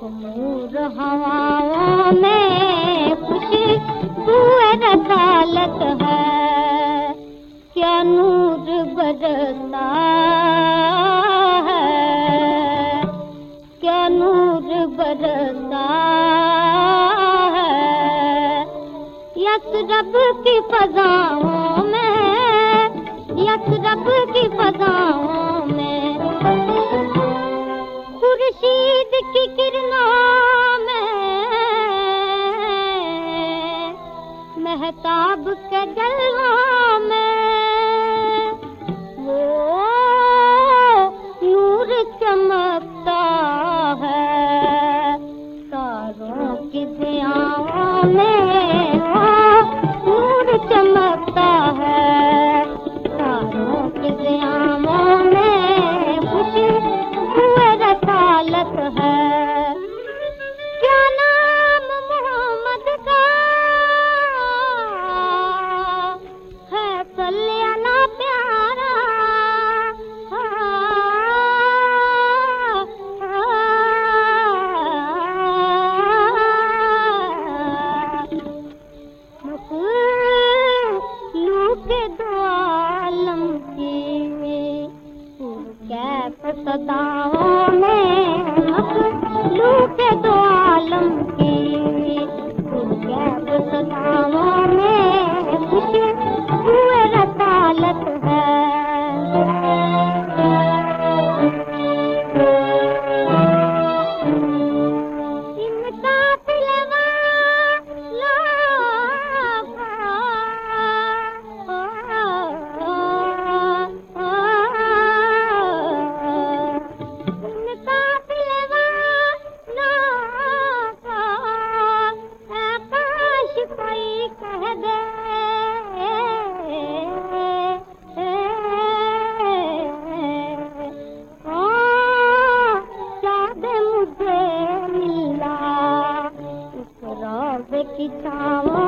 خمور ہواؤں میں خوشی ہوئے رسالت ہے کیا نور برستا ہے کیا نور برستا ہے یس رب کی فضاؤں میں یس رب کی فضاؤں خورشید نام مہتاب محتاب کے جلووں صداؤں میں لوک دو عالم کی کیف صداؤں میں خوش ہوئے رسالت ہے۔ اس